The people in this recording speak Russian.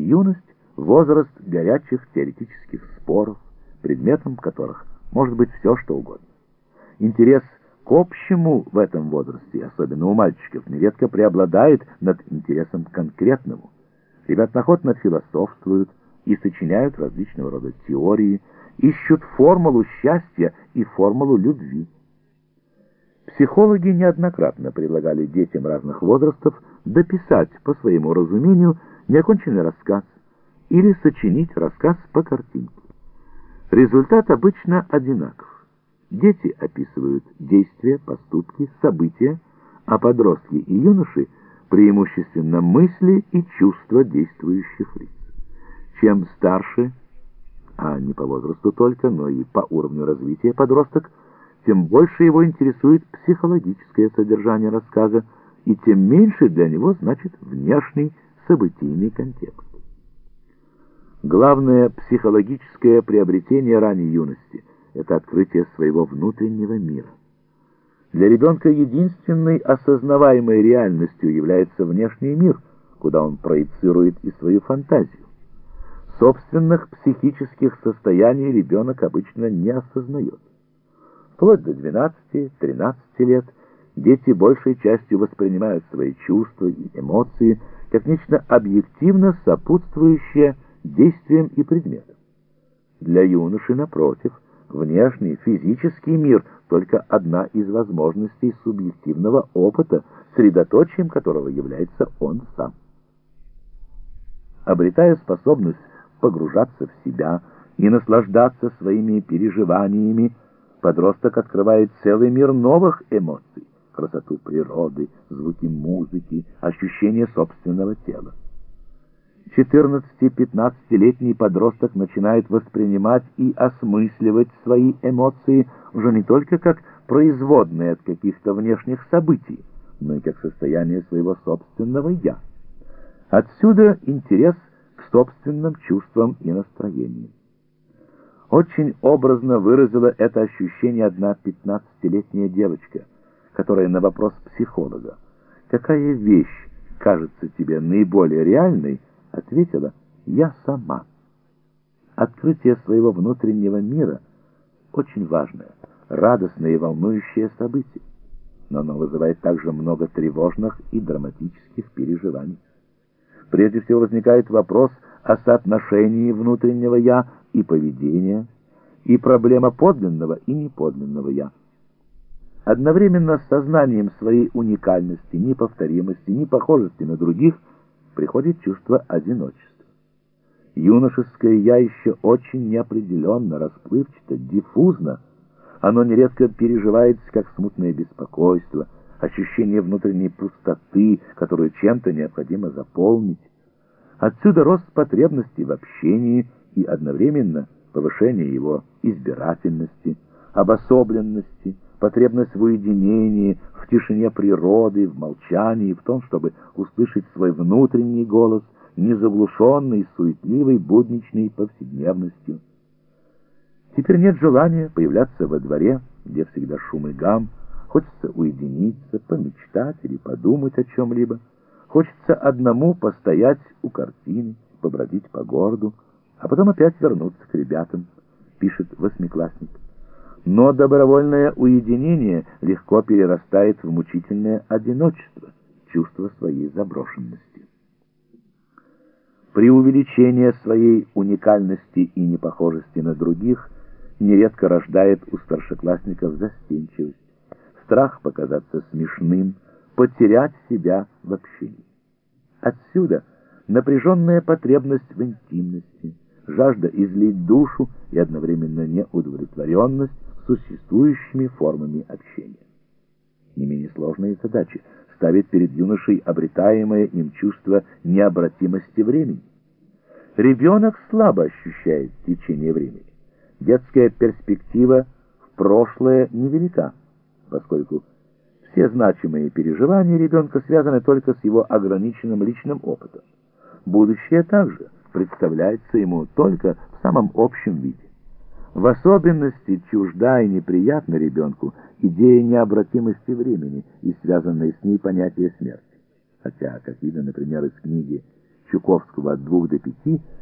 Юность — возраст горячих теоретических споров, предметом которых может быть все, что угодно. Интерес к общему в этом возрасте, особенно у мальчиков, нередко преобладает над интересом к конкретному. Ребята охотно философствуют и сочиняют различного рода теории, ищут формулу счастья и формулу любви. Психологи неоднократно предлагали детям разных возрастов дописать по своему разумению неоконченный рассказ или сочинить рассказ по картинке. Результат обычно одинаков. Дети описывают действия, поступки, события, а подростки и юноши преимущественно мысли и чувства действующих лиц. Чем старше, а не по возрасту только, но и по уровню развития подросток, тем больше его интересует психологическое содержание рассказа, и тем меньше для него значит внешний событийный контекст. Главное психологическое приобретение ранней юности – это открытие своего внутреннего мира. Для ребенка единственной осознаваемой реальностью является внешний мир, куда он проецирует и свою фантазию. Собственных психических состояний ребенок обычно не осознает. Вплоть до 12-13 лет дети большей частью воспринимают свои чувства и эмоции как нечто объективно сопутствующее действиям и предметам. Для юноши, напротив, внешний физический мир только одна из возможностей субъективного опыта, средоточием которого является он сам. Обретая способность погружаться в себя и наслаждаться своими переживаниями, подросток открывает целый мир новых эмоций, красоту природы, звуки музыки, ощущение собственного тела. 14-15-летний подросток начинает воспринимать и осмысливать свои эмоции уже не только как производные от каких-то внешних событий, но и как состояние своего собственного «я». Отсюда интерес к собственным чувствам и настроениям. Очень образно выразила это ощущение одна 15-летняя девочка, которая на вопрос психолога «Какая вещь кажется тебе наиболее реальной?» ответила «Я сама». Открытие своего внутреннего мира очень важное, радостное и волнующее событие, но оно вызывает также много тревожных и драматических переживаний. Прежде всего возникает вопрос о соотношении внутреннего «я» и поведения, и проблема подлинного и неподлинного «я». Одновременно с сознанием своей уникальности, неповторимости, непохожести на других – приходит чувство одиночества. Юношеское «я» еще очень неопределенно, расплывчато, диффузно. Оно нередко переживается как смутное беспокойство, ощущение внутренней пустоты, которую чем-то необходимо заполнить. Отсюда рост потребностей в общении и одновременно повышение его избирательности, обособленности, потребность в уединении, в тишине природы, в молчании, в том, чтобы услышать свой внутренний голос, не заглушенный суетливой будничной повседневностью. Теперь нет желания появляться во дворе, где всегда шум и гам, хочется уединиться, помечтать или подумать о чем-либо, хочется одному постоять у картины, побродить по городу, а потом опять вернуться к ребятам, пишет восьмиклассник но добровольное уединение легко перерастает в мучительное одиночество, чувство своей заброшенности. При увеличении своей уникальности и непохожести на других нередко рождает у старшеклассников застенчивость, страх показаться смешным, потерять себя в общении. Отсюда напряженная потребность в интимности, жажда излить душу и одновременно неудовлетворенность существующими формами общения. Не менее сложные задачи ставит перед юношей обретаемое им чувство необратимости времени. Ребенок слабо ощущает течение времени. Детская перспектива в прошлое невелика, поскольку все значимые переживания ребенка связаны только с его ограниченным личным опытом. Будущее также представляется ему только в самом общем виде. В особенности чужда и неприятна ребенку идея необратимости времени и связанное с ней понятие смерти. Хотя, как видно, например, из книги Чуковского от двух до пяти